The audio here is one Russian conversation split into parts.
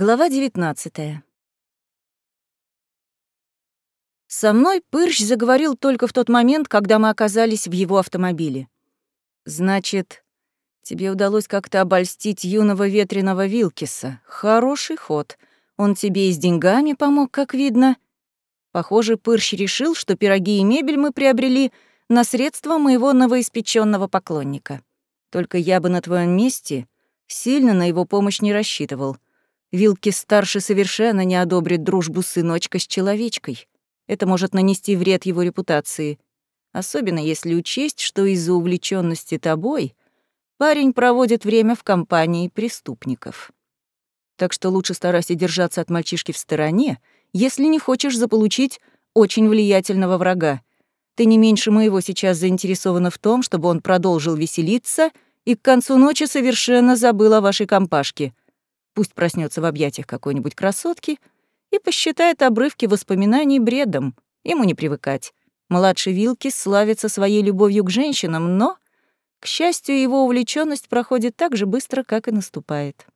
Глава 19 Со мной Пырщ заговорил только в тот момент, когда мы оказались в его автомобиле. «Значит, тебе удалось как-то обольстить юного ветреного Вилкиса. Хороший ход. Он тебе и с деньгами помог, как видно. Похоже, Пырщ решил, что пироги и мебель мы приобрели на средства моего новоиспеченного поклонника. Только я бы на твоем месте сильно на его помощь не рассчитывал. Вилкис-старший совершенно не одобрит дружбу сыночка с человечкой». Это может нанести вред его репутации, особенно если учесть, что из-за увлеченности тобой парень проводит время в компании преступников. Так что лучше старайся держаться от мальчишки в стороне, если не хочешь заполучить очень влиятельного врага. Ты не меньше моего сейчас заинтересована в том, чтобы он продолжил веселиться и к концу ночи совершенно забыл о вашей компашке. Пусть проснется в объятиях какой-нибудь красотки — и посчитает обрывки воспоминаний бредом. Ему не привыкать. Младший Вилки славится своей любовью к женщинам, но, к счастью, его увлеченность проходит так же быстро, как и наступает.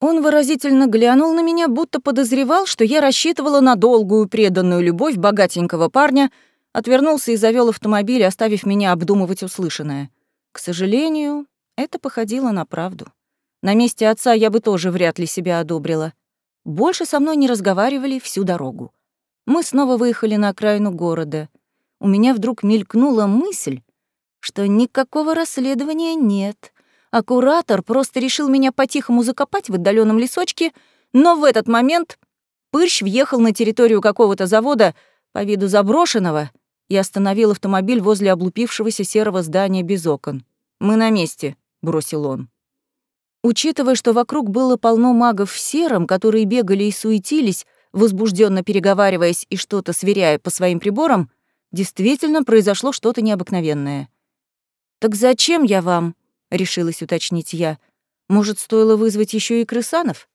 Он выразительно глянул на меня, будто подозревал, что я рассчитывала на долгую преданную любовь богатенького парня, отвернулся и завёл автомобиль, оставив меня обдумывать услышанное. К сожалению, это походило на правду. На месте отца я бы тоже вряд ли себя одобрила. Больше со мной не разговаривали всю дорогу. Мы снова выехали на окраину города. У меня вдруг мелькнула мысль, что никакого расследования нет, а куратор просто решил меня по-тихому закопать в отдаленном лесочке, но в этот момент Пырщ въехал на территорию какого-то завода по виду заброшенного и остановил автомобиль возле облупившегося серого здания без окон. «Мы на месте», — бросил он. Учитывая, что вокруг было полно магов в сером, которые бегали и суетились, возбужденно переговариваясь и что-то сверяя по своим приборам, действительно произошло что-то необыкновенное. «Так зачем я вам?» — решилась уточнить я. «Может, стоило вызвать еще и крысанов?»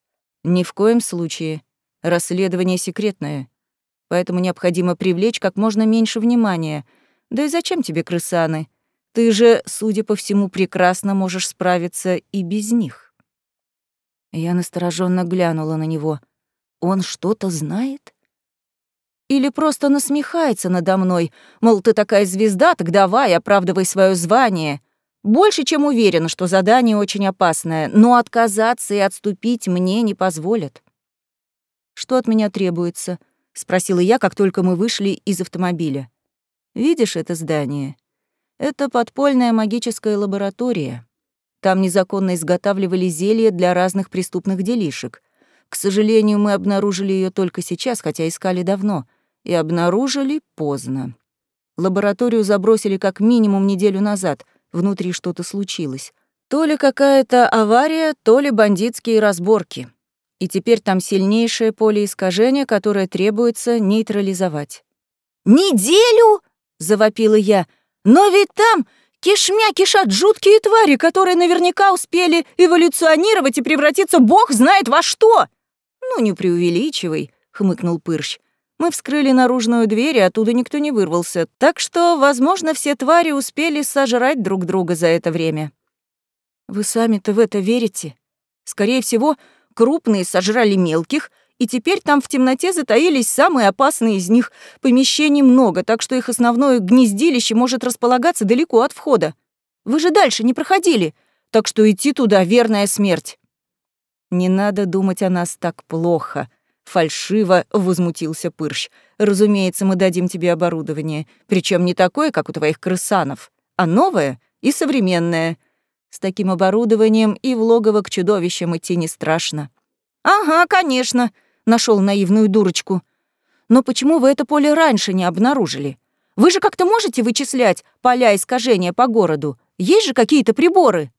«Ни в коем случае. Расследование секретное. Поэтому необходимо привлечь как можно меньше внимания. Да и зачем тебе крысаны? Ты же, судя по всему, прекрасно можешь справиться и без них. Я настороженно глянула на него. Он что-то знает? Или просто насмехается надо мной, мол, ты такая звезда, так давай, оправдывай свое звание. Больше чем уверен, что задание очень опасное, но отказаться и отступить мне не позволят. «Что от меня требуется?» — спросила я, как только мы вышли из автомобиля. «Видишь это здание? Это подпольная магическая лаборатория. Там незаконно изготавливали зелья для разных преступных делишек. К сожалению, мы обнаружили ее только сейчас, хотя искали давно, и обнаружили поздно. Лабораторию забросили как минимум неделю назад, внутри что-то случилось. То ли какая-то авария, то ли бандитские разборки. И теперь там сильнейшее поле искажения, которое требуется нейтрализовать. «Неделю?» — завопила я — но ведь там кишмя кишат жуткие твари, которые наверняка успели эволюционировать и превратиться бог знает во что. Ну, не преувеличивай, хмыкнул Пырщ. Мы вскрыли наружную дверь, и оттуда никто не вырвался, так что, возможно, все твари успели сожрать друг друга за это время. Вы сами-то в это верите? Скорее всего, крупные сожрали мелких, и теперь там в темноте затаились самые опасные из них. Помещений много, так что их основное гнездилище может располагаться далеко от входа. Вы же дальше не проходили, так что идти туда — верная смерть». «Не надо думать о нас так плохо», — фальшиво возмутился Пырщ. «Разумеется, мы дадим тебе оборудование, причем не такое, как у твоих крысанов, а новое и современное. С таким оборудованием и в логово к чудовищам идти не страшно». «Ага, конечно», нашел наивную дурочку. Но почему вы это поле раньше не обнаружили? Вы же как-то можете вычислять поля искажения по городу? Есть же какие-то приборы?»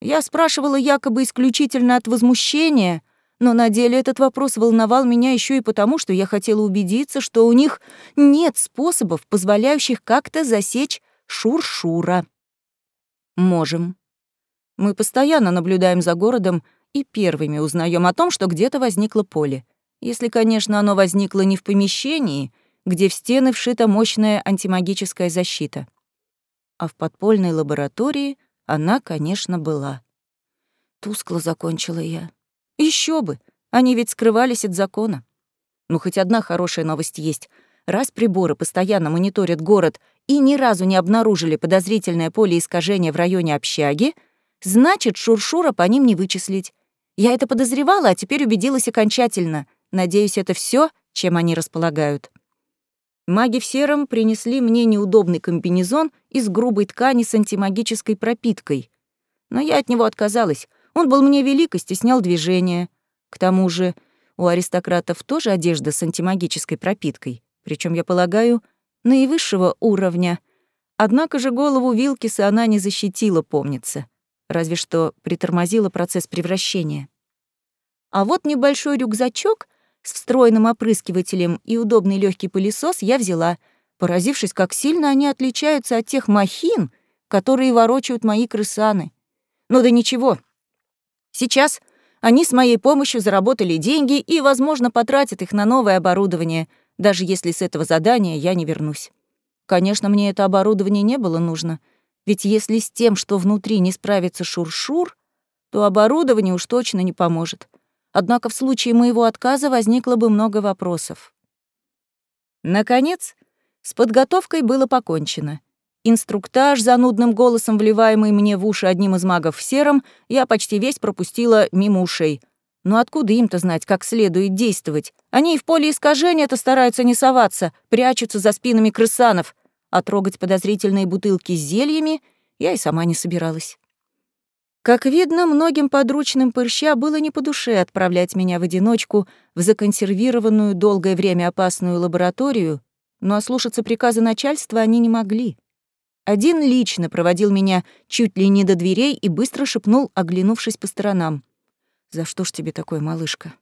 Я спрашивала якобы исключительно от возмущения, но на деле этот вопрос волновал меня еще и потому, что я хотела убедиться, что у них нет способов, позволяющих как-то засечь шуршура. Можем. Мы постоянно наблюдаем за городом и первыми узнаем о том, что где-то возникло поле. Если, конечно, оно возникло не в помещении, где в стены вшита мощная антимагическая защита. А в подпольной лаборатории она, конечно, была. Тускло закончила я. Еще бы, они ведь скрывались от закона. Ну, хоть одна хорошая новость есть. Раз приборы постоянно мониторят город и ни разу не обнаружили подозрительное поле искажения в районе общаги, значит, Шуршура по ним не вычислить. Я это подозревала, а теперь убедилась окончательно. Надеюсь, это все, чем они располагают. Маги в сером принесли мне неудобный комбинезон из грубой ткани с антимагической пропиткой. Но я от него отказалась. Он был мне велик и стеснял движение. К тому же у аристократов тоже одежда с антимагической пропиткой, причем я полагаю, наивысшего уровня. Однако же голову Вилкиса она не защитила, помнится. Разве что притормозила процесс превращения. А вот небольшой рюкзачок с встроенным опрыскивателем и удобный легкий пылесос я взяла, поразившись, как сильно они отличаются от тех махин, которые ворочают мои крысаны. Ну да ничего. Сейчас они с моей помощью заработали деньги и, возможно, потратят их на новое оборудование, даже если с этого задания я не вернусь. Конечно, мне это оборудование не было нужно, ведь если с тем, что внутри, не справится Шуршур, то оборудование уж точно не поможет. Однако в случае моего отказа возникло бы много вопросов. Наконец, с подготовкой было покончено. Инструктаж, занудным голосом вливаемый мне в уши одним из магов в сером, я почти весь пропустила мимо ушей. Но откуда им-то знать, как следует действовать? Они и в поле искажения-то стараются не соваться, прячутся за спинами крысанов, а трогать подозрительные бутылки с зельями я и сама не собиралась. Как видно, многим подручным Пырща было не по душе отправлять меня в одиночку в законсервированную долгое время опасную лабораторию, но ослушаться приказа начальства они не могли. Один лично проводил меня чуть ли не до дверей и быстро шепнул, оглянувшись по сторонам. «За что ж тебе такое, малышка?»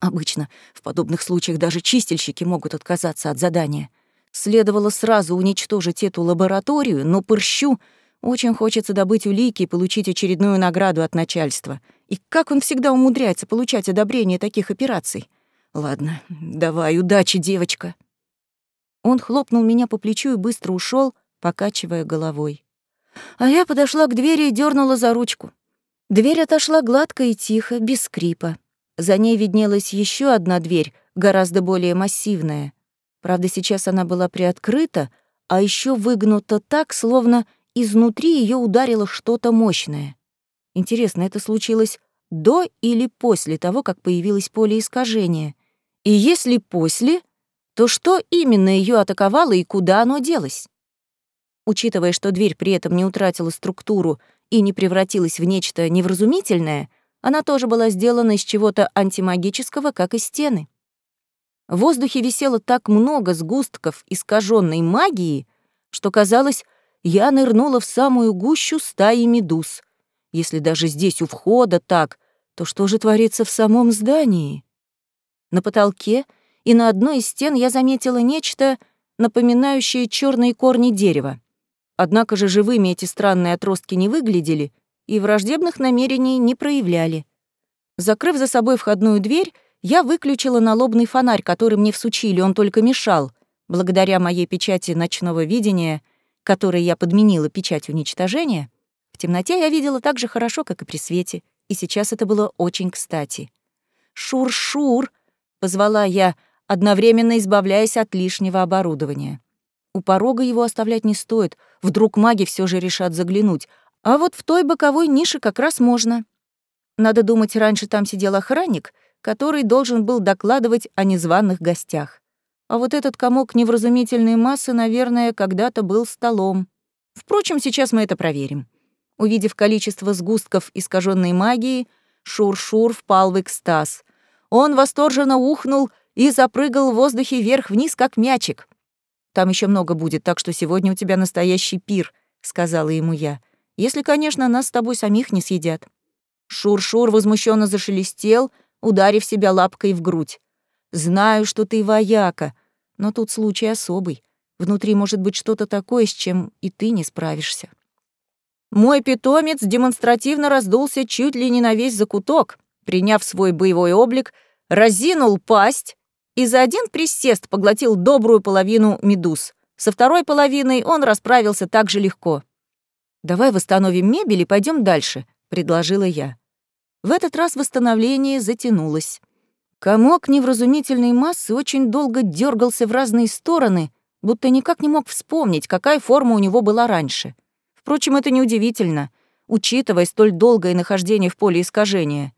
Обычно в подобных случаях даже чистильщики могут отказаться от задания. Следовало сразу уничтожить эту лабораторию, но Пырщу очень хочется добыть улики и получить очередную награду от начальства. И как он всегда умудряется получать одобрение таких операций? Ладно, давай, удачи, девочка. Он хлопнул меня по плечу и быстро ушел, покачивая головой. А я подошла к двери и дернула за ручку. Дверь отошла гладко и тихо, без скрипа. За ней виднелась еще одна дверь, гораздо более массивная. Правда, сейчас она была приоткрыта, а еще выгнута так, словно изнутри ее ударило что-то мощное. Интересно, это случилось до или после того, как появилось поле искажения? И если после, то что именно ее атаковало и куда оно делось? Учитывая, что дверь при этом не утратила структуру и не превратилась в нечто невразумительное, она тоже была сделана из чего-то антимагического, как и стены. В воздухе висело так много сгустков искаженной магии, что казалось, я нырнула в самую гущу стаи медуз. Если даже здесь у входа так, то что же творится в самом здании? На потолке и на одной из стен я заметила нечто, напоминающее черные корни дерева. Однако же живыми эти странные отростки не выглядели и враждебных намерений не проявляли. Закрыв за собой входную дверь, я выключила налобный фонарь, который мне всучили, он только мешал. Благодаря моей печати ночного видения — которой я подменила печать уничтожения, в темноте я видела так же хорошо, как и при свете, и сейчас это было очень кстати. «Шур-шур!» — позвала я, одновременно избавляясь от лишнего оборудования. У порога его оставлять не стоит, вдруг маги все же решат заглянуть, а вот в той боковой нише как раз можно. Надо думать, раньше там сидел охранник, который должен был докладывать о незваных гостях. А вот этот комок невразумительной массы, наверное, когда-то был столом. Впрочем, сейчас мы это проверим. Увидев количество сгустков искаженной магии, Шур-Шур впал в экстаз. Он восторженно ухнул и запрыгал в воздухе вверх-вниз, как мячик. «Там еще много будет, так что сегодня у тебя настоящий пир», — сказала ему я. «Если, конечно, нас с тобой самих не съедят». Шур-Шур возмущенно зашелестел, ударив себя лапкой в грудь. «Знаю, что ты вояка, но тут случай особый. Внутри может быть что-то такое, с чем и ты не справишься. Мой питомец демонстративно раздулся чуть ли не на весь закуток, приняв свой боевой облик, разинул пасть и за один присест поглотил добрую половину медуз. Со второй половиной он расправился так же легко. «Давай восстановим мебель и пойдем дальше», — предложила я. В этот раз восстановление затянулось. Комок невразумительной массы очень долго дергался в разные стороны, будто никак не мог вспомнить, какая форма у него была раньше. Впрочем, это неудивительно, учитывая столь долгое нахождение в поле искажения.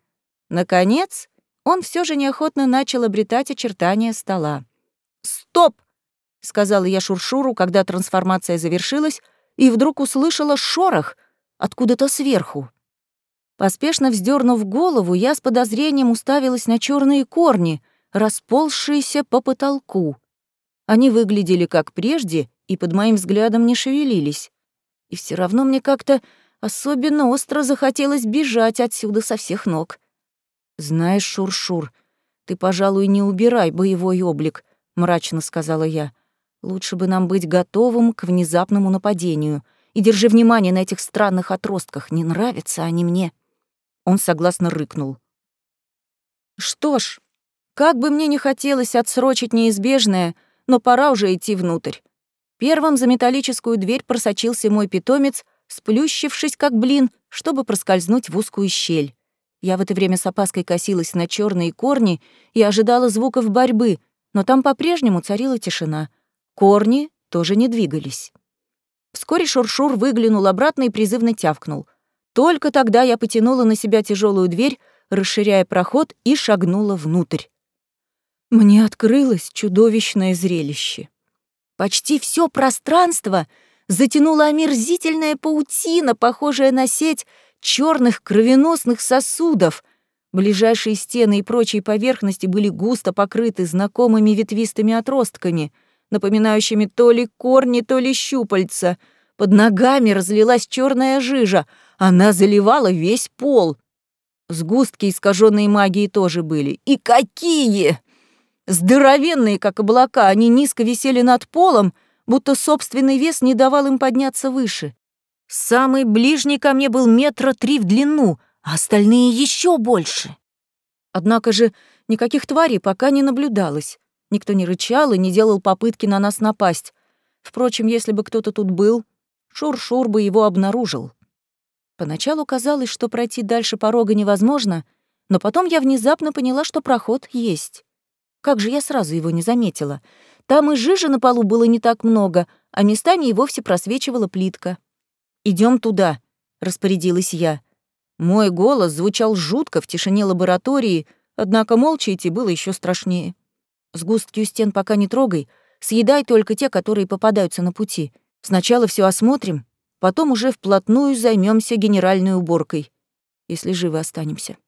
Наконец, он все же неохотно начал обретать очертания стола. «Стоп!» — сказала я Шуршуру, когда трансформация завершилась, и вдруг услышала шорох откуда-то сверху. Поспешно вздернув голову, я с подозрением уставилась на черные корни, расползшиеся по потолку. Они выглядели как прежде и под моим взглядом не шевелились. И все равно мне как-то особенно остро захотелось бежать отсюда со всех ног. «Знаешь, Шуршур, -шур, ты, пожалуй, не убирай боевой облик», — мрачно сказала я. «Лучше бы нам быть готовым к внезапному нападению. И держи внимание на этих странных отростках, не нравятся они мне». Он согласно рыкнул. Что ж, как бы мне не хотелось отсрочить неизбежное, но пора уже идти внутрь. Первым за металлическую дверь просочился мой питомец, сплющившись как блин, чтобы проскользнуть в узкую щель. Я в это время с опаской косилась на черные корни и ожидала звуков борьбы, но там по-прежнему царила тишина. Корни тоже не двигались. Вскоре Шуршур выглянул обратно и призывно тявкнул. Только тогда я потянула на себя тяжелую дверь, расширяя проход и шагнула внутрь. Мне открылось чудовищное зрелище. Почти все пространство затянула омерзительная паутина, похожая на сеть черных кровеносных сосудов. Ближайшие стены и прочие поверхности были густо покрыты знакомыми ветвистыми отростками, напоминающими то ли корни, то ли щупальца. Под ногами разлилась черная жижа — она заливала весь пол. Сгустки искаженной магии тоже были. И какие! Здоровенные, как облака, они низко висели над полом, будто собственный вес не давал им подняться выше. Самый ближний ко мне был метра три в длину, а остальные еще больше. Однако же никаких тварей пока не наблюдалось. Никто не рычал и не делал попытки на нас напасть. Впрочем, если бы кто-то тут был, Шур-Шур бы его обнаружил. Поначалу казалось, что пройти дальше порога невозможно, но потом я внезапно поняла, что проход есть. Как же я сразу его не заметила? Там и жижи на полу было не так много, а местами и вовсе просвечивала плитка. Идем туда», — распорядилась я. Мой голос звучал жутко в тишине лаборатории, однако молча идти было еще страшнее. Сгустки у стен пока не трогай, съедай только те, которые попадаются на пути. Сначала все осмотрим, Потом уже вплотную займемся генеральной уборкой, если живы останемся.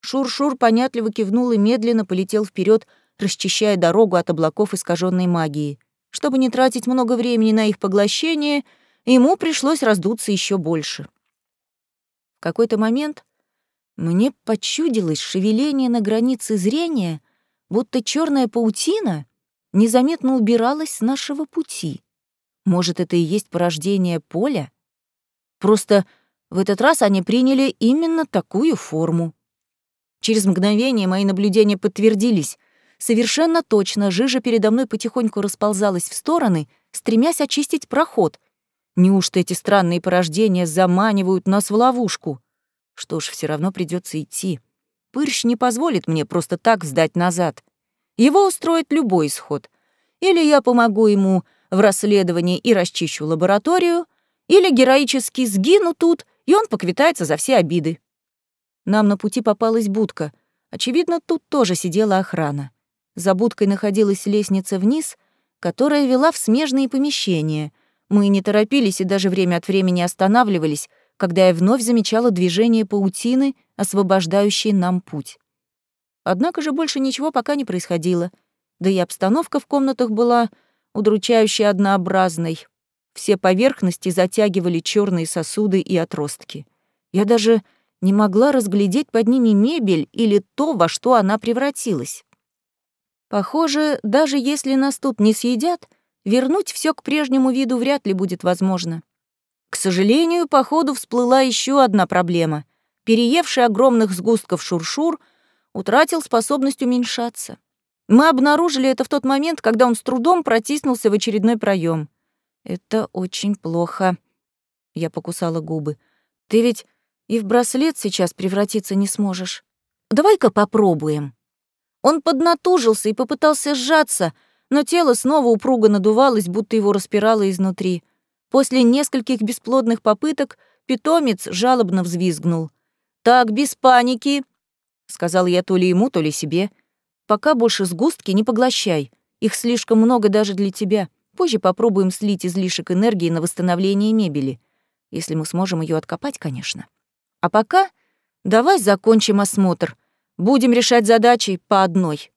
Шур-Шур понятливо кивнул и медленно полетел вперед, расчищая дорогу от облаков искаженной магии. Чтобы не тратить много времени на их поглощение, ему пришлось раздуться еще больше. В какой-то момент мне почудилось шевеление на границе зрения, будто черная паутина незаметно убиралась с нашего пути. Может, это и есть порождение поля? Просто в этот раз они приняли именно такую форму. Через мгновение мои наблюдения подтвердились. Совершенно точно жижа передо мной потихоньку расползалась в стороны, стремясь очистить проход. Неужто эти странные порождения заманивают нас в ловушку? Что ж, все равно придется идти. Пырщ не позволит мне просто так сдать назад. Его устроит любой исход. Или я помогу ему в расследовании и расчищу лабораторию, или героически сгину тут, и он поквитается за все обиды. Нам на пути попалась будка. Очевидно, тут тоже сидела охрана. За будкой находилась лестница вниз, которая вела в смежные помещения. Мы не торопились и даже время от времени останавливались, когда я вновь замечала движение паутины, освобождающей нам путь. Однако же больше ничего пока не происходило, да и обстановка в комнатах была удручающе однообразной. Все поверхности затягивали черные сосуды и отростки. Я даже не могла разглядеть под ними мебель или то, во что она превратилась. Похоже, даже если нас тут не съедят, вернуть все к прежнему виду вряд ли будет возможно. К сожалению, по ходу всплыла еще одна проблема. Переевший огромных сгустков шуршур утратил способность уменьшаться. Мы обнаружили это в тот момент, когда он с трудом протиснулся в очередной проем. Это очень плохо. Я покусала губы. Ты ведь И в браслет сейчас превратиться не сможешь. Давай-ка попробуем. Он поднатужился и попытался сжаться, но тело снова упруго надувалось, будто его распирало изнутри. После нескольких бесплодных попыток питомец жалобно взвизгнул. «Так, без паники», — сказал я то ли ему, то ли себе. «Пока больше сгустки не поглощай. Их слишком много даже для тебя. Позже попробуем слить излишек энергии на восстановление мебели. Если мы сможем ее откопать, конечно. А пока давай закончим осмотр. Будем решать задачи по одной.